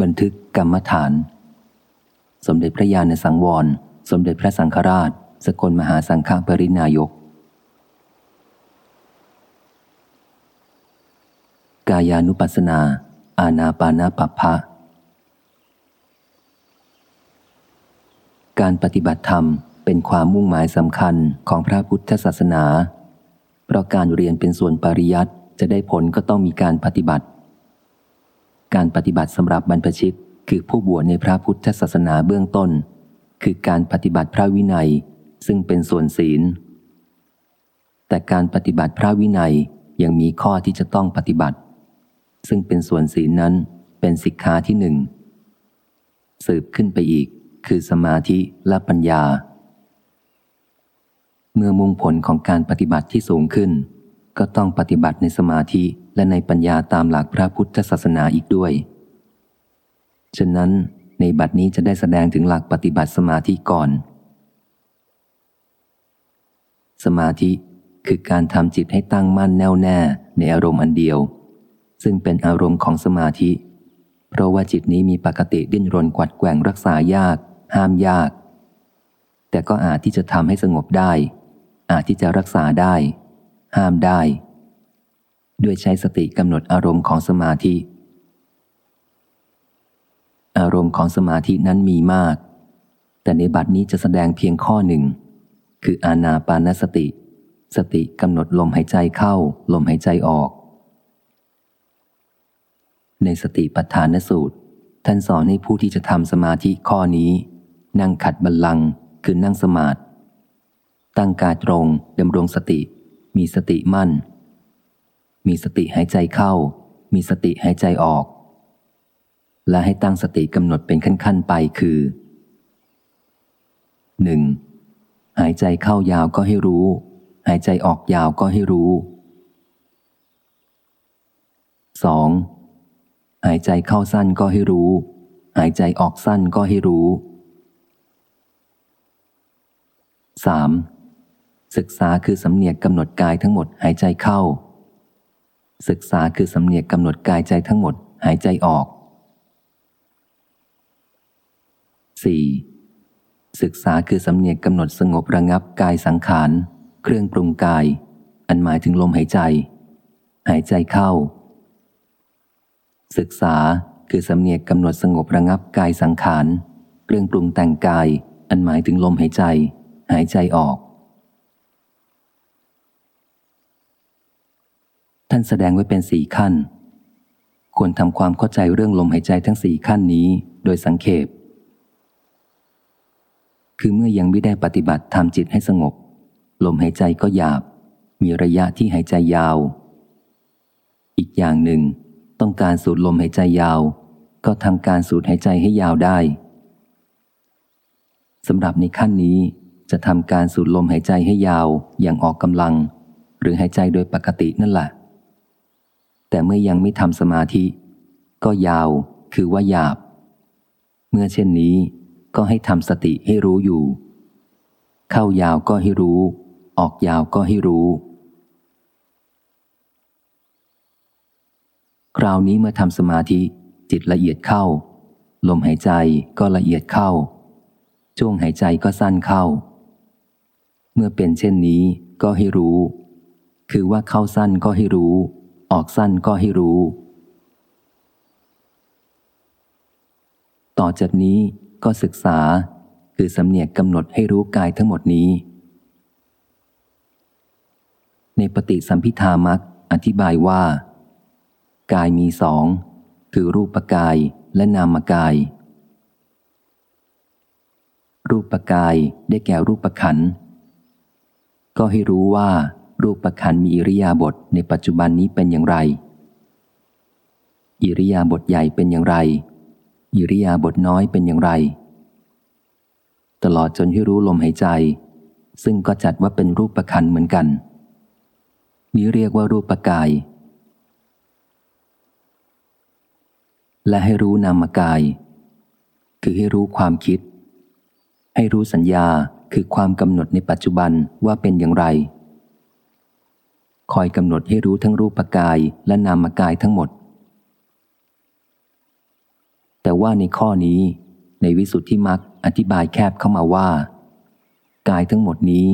บันทึกกรรมฐาน สมเด็จพระญาณสังวร สมเด็จพระสังฆราช สกลมหาสังฆปรินายก กายานุปัสสนา อาณาปานาปภะการปฏิบัติธรรมเป็นความมุ่งหมายสำคัญของพระพุทธศาสนา เพราะการเรียนเป็นส่วนปริยัติจะได้ผลก็ต้องมีการปฏิบัติ การปฏิบัติสำหรับบรรพชิต คือผู้บวชในพระพุทธศาสนาเบื้องต้น คือการปฏิบัติพระวินัย ซึ่งเป็นส่วนศีล แต่การปฏิบัติพระวินัยยังมีข้อที่จะต้องปฏิบัติ ซึ่งเป็นส่วนศีลนั้นเป็นสิกขาที่หนึ่งสืบขึ้นไปอีก คือสมาธิและปัญญา เมื่อมุ่งผลของการปฏิบัติที่สูงขึ้น ก็ต้องปฏิบัติในสมาธิ และในปัญญาตามหลักพระพุทธศาสนาอีกด้วย ฉะนั้นในบัดนี้จะได้แสดงถึงหลักปฏิบัติสมาธิก่อน สมาธิคือการทำจิตให้ตั้งมั่นแน่วแน่ในอารมณ์อันเดียว ซึ่งเป็นอารมณ์ของสมาธิ เพราะว่าจิตนี้มีปกติดิ้นรนกวัดแกว่งรักษายาก ห้ามยาก แต่ก็อาจที่จะทำให้สงบได้ อาจที่จะรักษาได้ ห้ามได้ ด้วยใช้สติกำหนดอารมณ์ของสมาธิ อารมณ์ของสมาธินั้นมีมาก แต่ในบัดนี้จะแสดงเพียงข้อหนึ่ง คืออานาปานสติ สติกำหนดลมหายใจเข้า ลมหายใจออก ในสติปัฏฐานสูตร ท่านสอนให้ผู้ที่จะทำสมาธิข้อนี้ นั่งขัดบัลลังคือนั่งสมาธิตั้งกายตรงดำรงสติ มีสติมั่น มีสติหายใจเข้า มีสติหายใจออก และให้ตั้งสติกำหนดเป็นขั้น ๆ ไปคือ 1. หายใจเข้ายาวก็ให้รู้ หายใจออกยาวก็ให้รู้ 2. หายใจเข้าสั้นก็ให้รู้ หายใจออกสั้นก็ให้รู้ 3. ศึกษาคือสำเนียกกำหนดกายทั้งหมดหายใจเข้า ศึกษาคือสำเนียกกำหนดกายใจทั้งหมดหายใจออก 4. ศึกษาคือสำเนียกกำหนดสงบระงับกายสังขาร เครื่องปรุงกาย อันหมายถึงลมหายใจ หายใจเข้า ศึกษาคือสำเนียกกำหนดสงบระงับกายสังขาร เครื่องปรุงแต่งกาย อันหมายถึงลมหายใจ หายใจออก ท่านแสดงไว้เป็นสี่ขั้น ควรทำความเข้าใจเรื่องลมหายใจทั้งสี่ขั้นนี้โดยสังเขป คือเมื่อยังไม่ได้ปฏิบัติทำจิตให้สงบ ลมหายใจก็หยาบ มีระยะที่หายใจยาว อีกอย่างหนึ่ง ต้องการสูดลมหายใจยาว ก็ทำการสูดหายใจให้ยาวได้สำหรับในขั้นนี้จะทำการสูดลมหายใจให้ยาวอย่างออกกำลัง หรือหายใจโดยปกตินั่นแหละ แต่เมื่อยังไม่ทำสมาธิ ก็ยาว คือว่าหยาบ เมื่อเช่นนี้ก็ให้ทำสติให้รู้อยู่ เข้ายาวก็ให้รู้ ออกยาวก็ให้รู้ คราวนี้เมื่อทำสมาธิจิตละเอียดเข้า ลมหายใจก็ละเอียดเข้าช่วงหายใจก็สั้นเข้า เมื่อเป็นเช่นนี้ก็ให้รู้ คือว่าเข้าสั้นก็ให้รู้ ออกสั้นก็ให้รู้ ต่อจากนี้ก็ศึกษาคือสำเนียกกำหนดให้รู้กายทั้งหมดนี้ ในปฏิสัมพิธามักอธิบายว่า กายมีสองคือรูปกายและนามกาย รูปกายได้แก่รูปขันก็ให้รู้ว่า รูปประคันมีอิริยาบถในปัจจุบันนี้เป็นอย่างไร อิริยาบถใหญ่เป็นอย่างไร อิริยาบถน้อยเป็นอย่างไร ตลอดจนให้รู้ลมหายใจ ซึ่งก็จัดว่าเป็นรูปประคันเหมือนกัน นี้เรียกว่ารูปประกาย และให้รู้นามกาย คือให้รู้ความคิด ให้รู้สัญญาคือความกำหนดในปัจจุบันว่าเป็นอย่างไร คอยกำหนดให้รู้ทั้งรูปกายและนามกายทั้งหมด แต่ว่าในข้อนี้ ในวิสุทธิมักอธิบายแคบเข้ามาว่า กายทั้งหมดนี้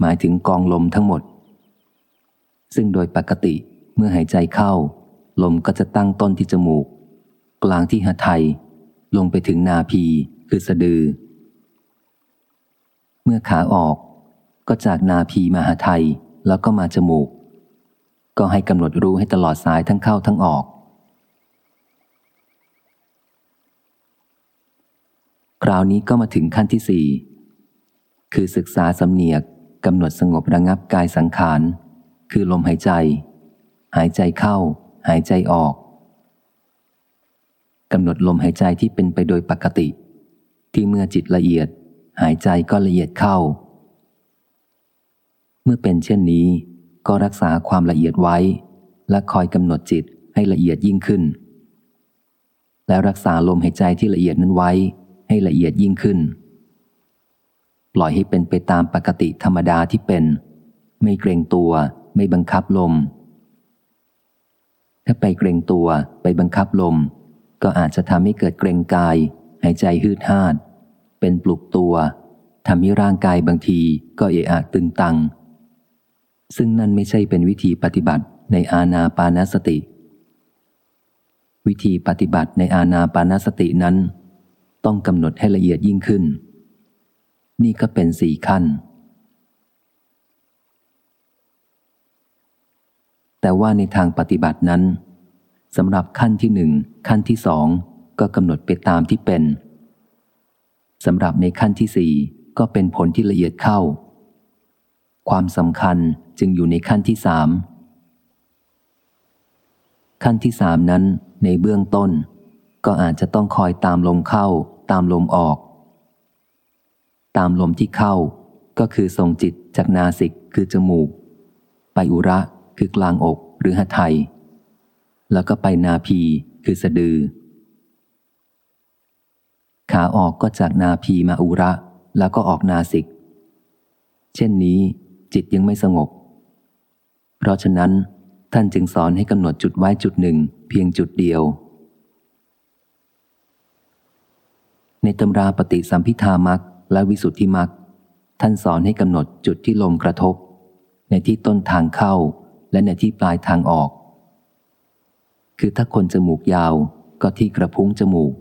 หมายถึงกองลมทั้งหมด ซึ่งโดยปกติเมื่อหายใจเข้า ลมก็จะตั้งต้นที่จมูก กลางที่หัไทย ลงไปถึงนาพีคือสะดือ เมื่อขาออกก็จากนาพีมาหาไทยแล้วก็มาจมูก ก็ให้กำหนดรู้ให้ตลอดสายทั้งเข้าทั้งออก คราวนี้ก็มาถึงขั้นที่สี่คือศึกษาสำเนียกกำหนดสงบระงับกายสังขาร คือลมหายใจ หายใจเข้า หายใจออกกำหนดลมหายใจที่เป็นไปโดยปกติ ที่เมื่อจิตละเอียด หายใจก็ละเอียดเข้า เมื่อเป็นเช่นนี้ ก็รักษาความละเอียดไว้ และคอยกำหนดจิตให้ละเอียดยิ่งขึ้น และรักษาลมหายใจที่ละเอียดนั้นไว้ ให้ละเอียดยิ่งขึ้น ปล่อยให้เป็นไปตามปกติธรรมดาที่เป็น ไม่เกรงตัว ไม่บังคับลม ถ้าไปเกรงตัวไปบังคับลม ก็อาจจะทำให้เกิดเกรงกายหายใจฮืดฮาด เป็นปลุกตัวทำให้ร่างกายบางทีก็เอะอะตึงตัง ซึ่งนั่นไม่ใช่เป็นวิธีปฏิบัติในอาณาปานสติ วิธีปฏิบัติในอาณาปานสตินั้น ต้องกำหนดให้ละเอียดยิ่งขึ้น นี่ก็เป็นสี่ขั้น แต่ว่าในทางปฏิบัตินั้นสำหรับขั้นที่หนึ่งขั้นที่สองก็กำหนดไปตามที่เป็นสำหรับในขั้นที่สี่ก็เป็นผลที่ละเอียดเข้า ความสำคัญจึงอยู่ในขั้นที่สามขั้นที่สามนั้นในเบื้องต้น ก็อาจจะต้องคอยตามลมเข้า ตามลมออก ตามลมที่เข้า ก็คือทรงจิตจากนาสิกคือจมูก ไปอุระคือกลางอกหรือหัไทย แล้วก็ไปนาพีคือสะดือ ขาออกก็จากนาพีมาอุระ แล้วก็ออกนาสิก เช่นนี้ จิตยังไม่สงบ เพราะฉะนั้นท่านจึงสอนให้กำหนดจุดไว้จุดหนึ่ง เพียงจุดเดียว ในตำราปฏิสัมพิธามักและวิสุทธิมักท่านสอนให้กำหนดจุดที่ลมกระทบ ในที่ต้นทางเข้าและในที่ปลายทางออก คือถ้าคนจมูกยาวก็ที่กระพุ้งจมูก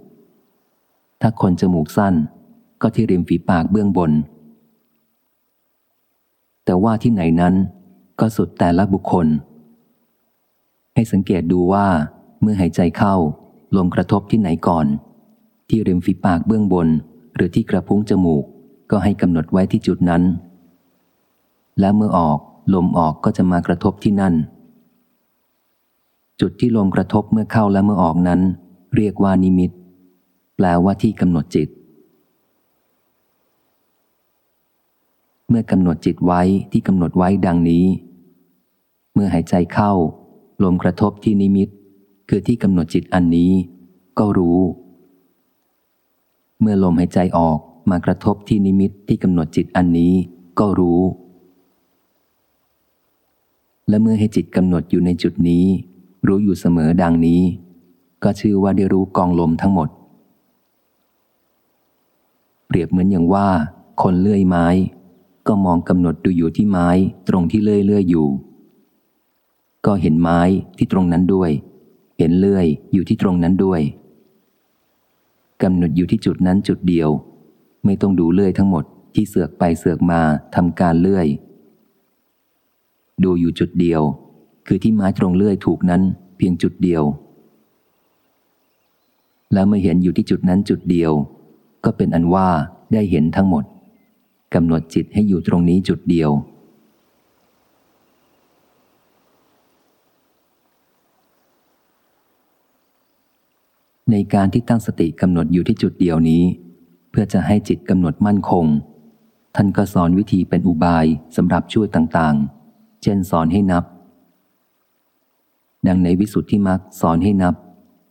ถ้าคนจมูกสั้นก็ที่ริมฝีปากเบื้องบน แต่ว่าที่ไหนนั้นก็สุดแต่ละบุคคล ให้สังเกตดูว่า เมื่อหายใจเข้า ลมกระทบที่ไหนก่อน ที่ริมฝีปากเบื้องบน หรือที่กระพุ้งจมูก ก็ให้กำหนดไว้ที่จุดนั้น และเมื่อออกลมออกก็จะมากระทบที่นั่น จุดที่ลมกระทบเมื่อเข้าและเมื่อออกนั้น เรียกว่านิมิต แปลว่าที่กำหนดจิต เมื่อกำหนดจิตไว้ที่กำหนดไว้ดังนี้ เมื่อหายใจเข้า ลมกระทบที่นิมิต คือที่กำหนดจิตอันนี้ ก็รู้ เมื่อลมหายใจออกมากระทบที่นิมิตที่กำหนดจิตอันนี้ ก็รู้ และเมื่อให้จิตกำหนดอยู่ในจุดนี้ รู้อยู่เสมอดังนี้ ก็ชื่อว่าได้รู้กองลมทั้งหมด เปรียบเหมือนอย่างว่า คนเลื่อยไม้ ก็มองกำหนดดูอยู่ที่ไม้ตรงที่เลื่อยเลื่อยอยู่ ก็เห็นไม้ที่ตรงนั้นด้วย เห็นเลื่อยอยู่ที่ตรงนั้นด้วยกำหนดอยู่ที่จุดนั้นจุดเดียว ไม่ต้องดูเลื่อยทั้งหมดที่เสือกไปเสือกมาทำการเลื่อย ดูอยู่จุดเดียว คือที่ไม้ตรงเลื่อยถูกนั้นเพียงจุดเดียว แล้วเมื่อเห็นอยู่ที่จุดนั้นจุดเดียว ก็เป็นอันว่าได้เห็นทั้งหมด กำหนดจิตให้อยู่ตรงนี้จุดเดียว ในการที่ตั้งสติกำหนดอยู่ที่จุดเดียวนี้ เพื่อจะให้จิตกำหนดมั่นคง ท่านก็สอนวิธีเป็นอุบายสำหรับช่วยต่างๆ เช่นสอนให้นับ ดังในวิสุทธิมักสอนให้นับ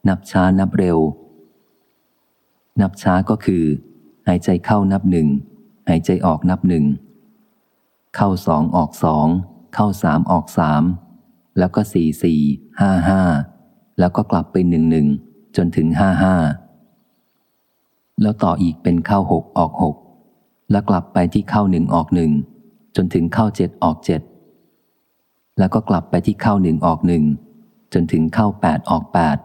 นับช้านับเร็ว นับช้าก็คือ หายใจเข้านับหนึ่ง หายใจออกนับหนึ่ง เข้าสองออกสอง เข้าสามออกสาม แล้วก็สี่สี่ห้าห้า แล้วก็กลับไปหนึ่งหนึ่งจนถึงห้าห้า แล้วต่ออีกเป็นเข้าหกออกหก แล้วกลับไปที่เข้าหนึ่งออกหนึ่งจนถึงเข้าเจ็ดออกเจ็ด แล้วก็กลับไปที่เข้าหนึ่งออกหนึ่งจนถึงเข้าแปดออกแปด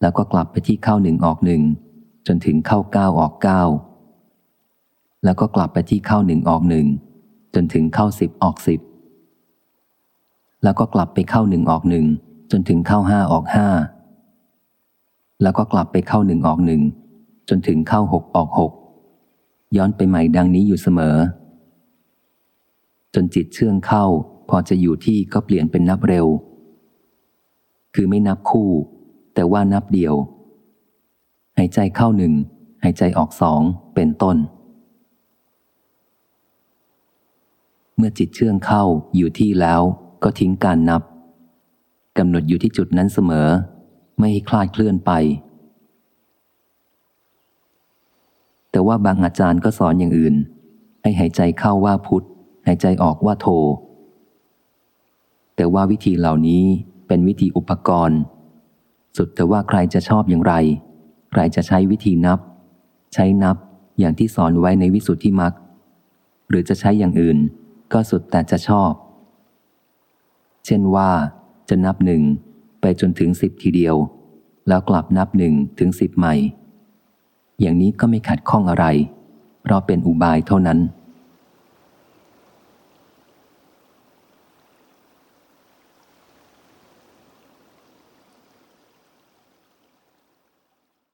แล้วก็กลับไปที่เข้าหนึ่งออกหนึ่งจนถึงเข้าเก้าออกเก้า แล้วก็กลับไปที่เข้าหนึ่งออกหนึ่งจนถึงเข้าสิบออกสิบแล้วก็กลับไปเข้าหนึ่งออกหนึ่งจนถึงเข้าห้าออกห้าแล้วก็กลับไปเข้าหนึ่งออกหนึ่งจนถึงเข้าหกออกหกย้อนไปใหม่ดังนี้อยู่เสมอ จนจิตเชื่องเข้า พอจะอยู่ที่ก็เปลี่ยนเป็นนับเร็ว คือไม่นับคู่ แต่ว่านับเดียว หายใจเข้าหนึ่งหายใจออกสองเป็นต้น เมื่อจิตเชื่องเข้าอยู่ที่แล้วก็ทิ้งการนับกำหนดอยู่ที่จุดนั้นเสมอ ไม่ให้คลาดเคลื่อนไป แต่ว่าบางอาจารย์ก็สอนอย่างอื่น ให้หายใจเข้าว่าพุทธหายใจออกว่าโท แต่ว่าวิธีเหล่านี้เป็นวิธีอุปกรณ์ สุดแต่ว่าใครจะชอบอย่างไร ใครจะใช้วิธีนับ ใช้นับอย่างที่สอนไว้ในวิสุทธิมรรคหรือจะใช้อย่างอื่น ก็สุดแต่จะชอบ เช่นว่าจะนับหนึ่งไปจนถึงสิบทีเดียว แล้วกลับนับหนึ่งถึงสิบใหม่ อย่างนี้ก็ไม่ขัดข้องอะไร เพราะเป็นอุบายเท่านั้น